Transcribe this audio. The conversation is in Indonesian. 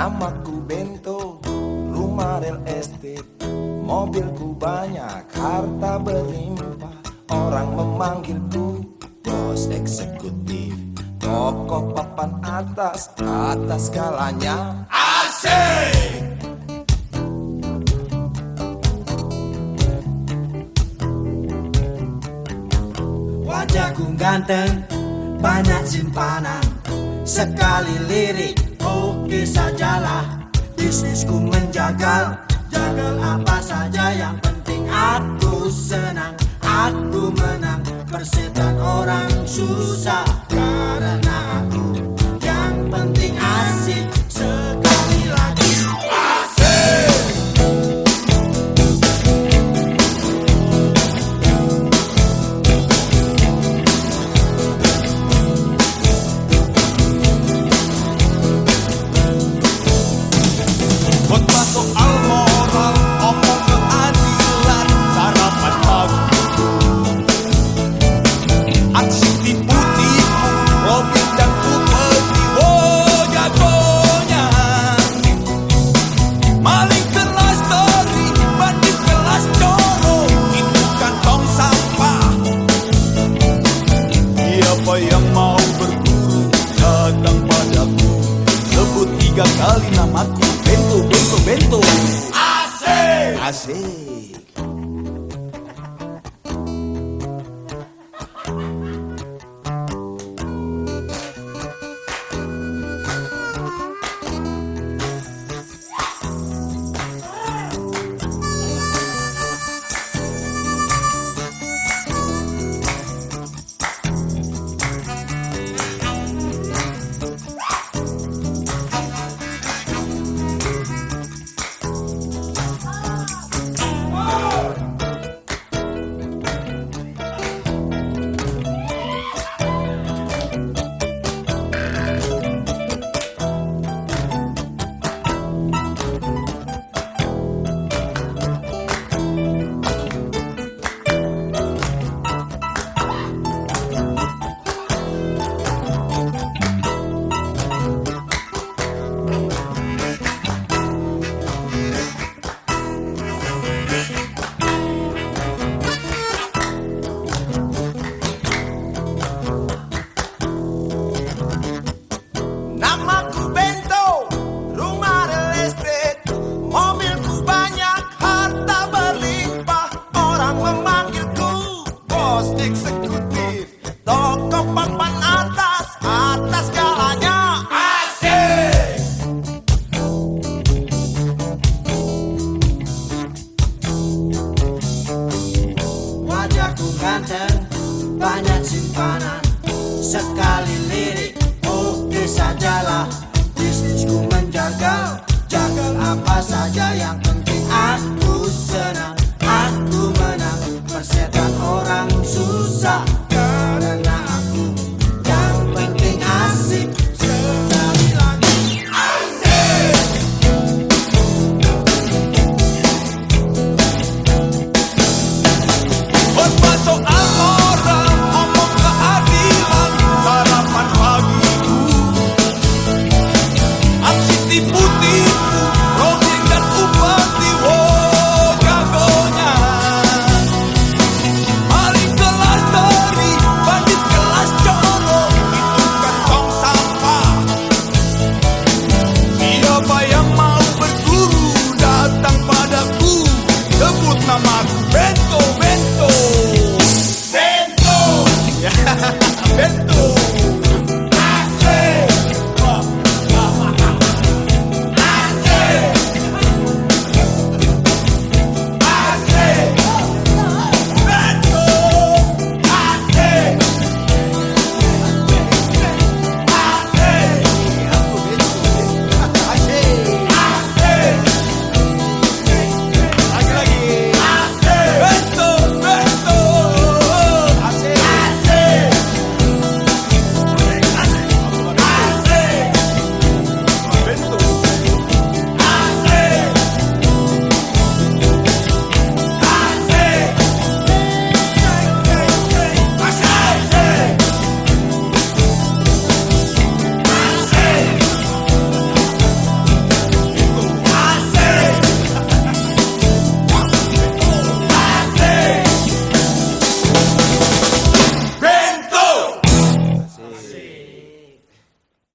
Namaku Bento, rumah real estate. Mobilku banyak, harta berlimpah. Orang memanggilku bos eksekutif. Toko papan atas, atas skalanya Asik! Wajahku ganteng, banyak simpanan. Sekali lirik mau kisah sajalah bisnisku menjagal jagal apa saja yang penting aku senang aku menang. Persetan orang susah. tiga kali namaku. Bento, Bento, Bento. Asik. Asik.